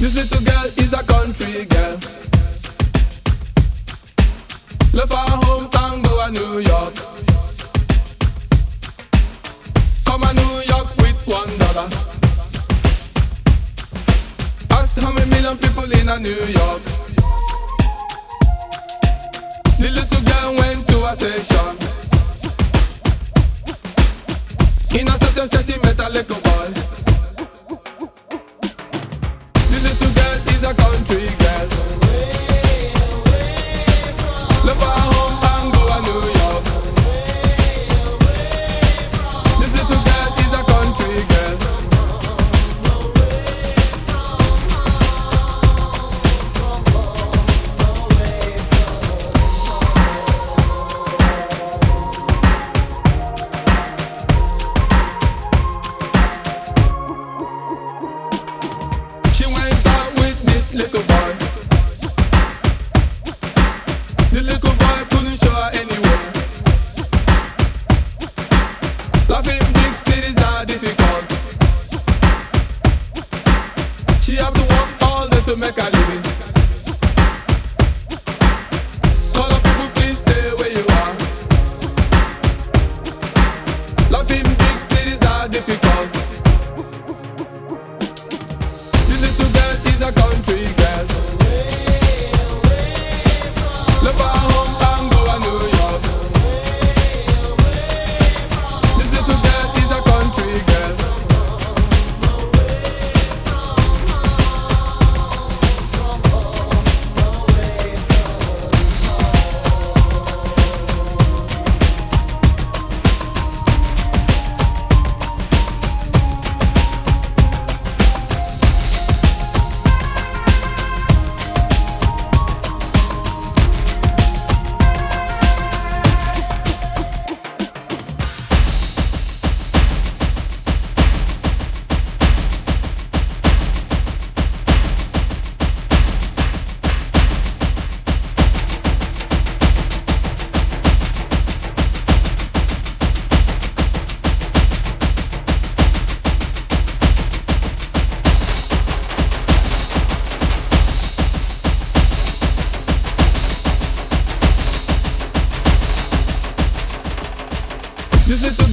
This little girl is a country girl. Left her hometown, go to New York. Come to New York with one dollar. Ask how many million people in a New York. The little girl went to a session. In a session, she met a little boy. Is it